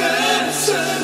rasa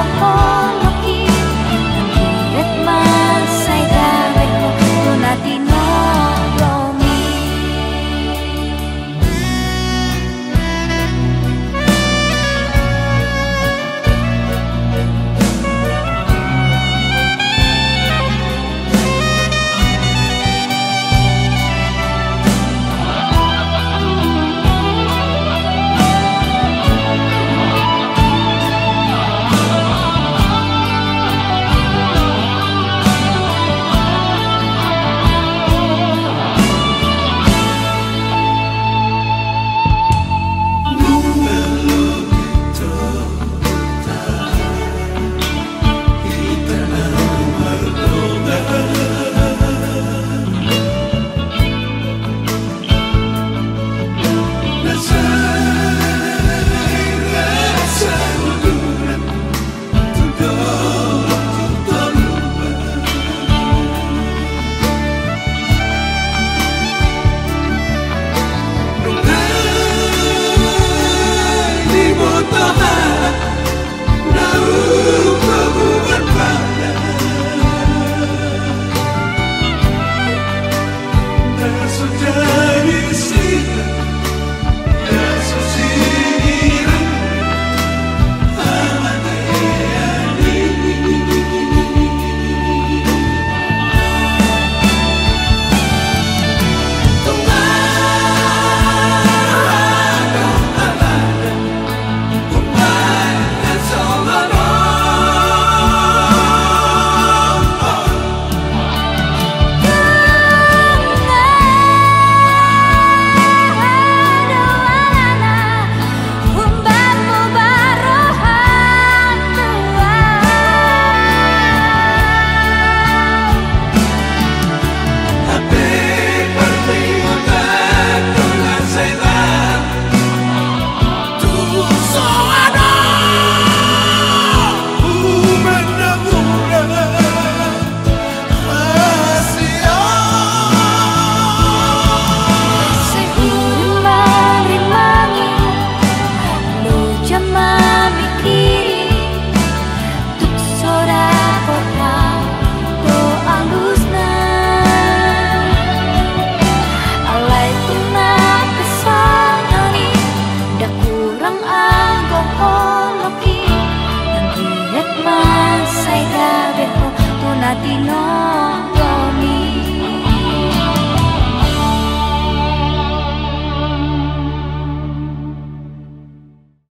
heart.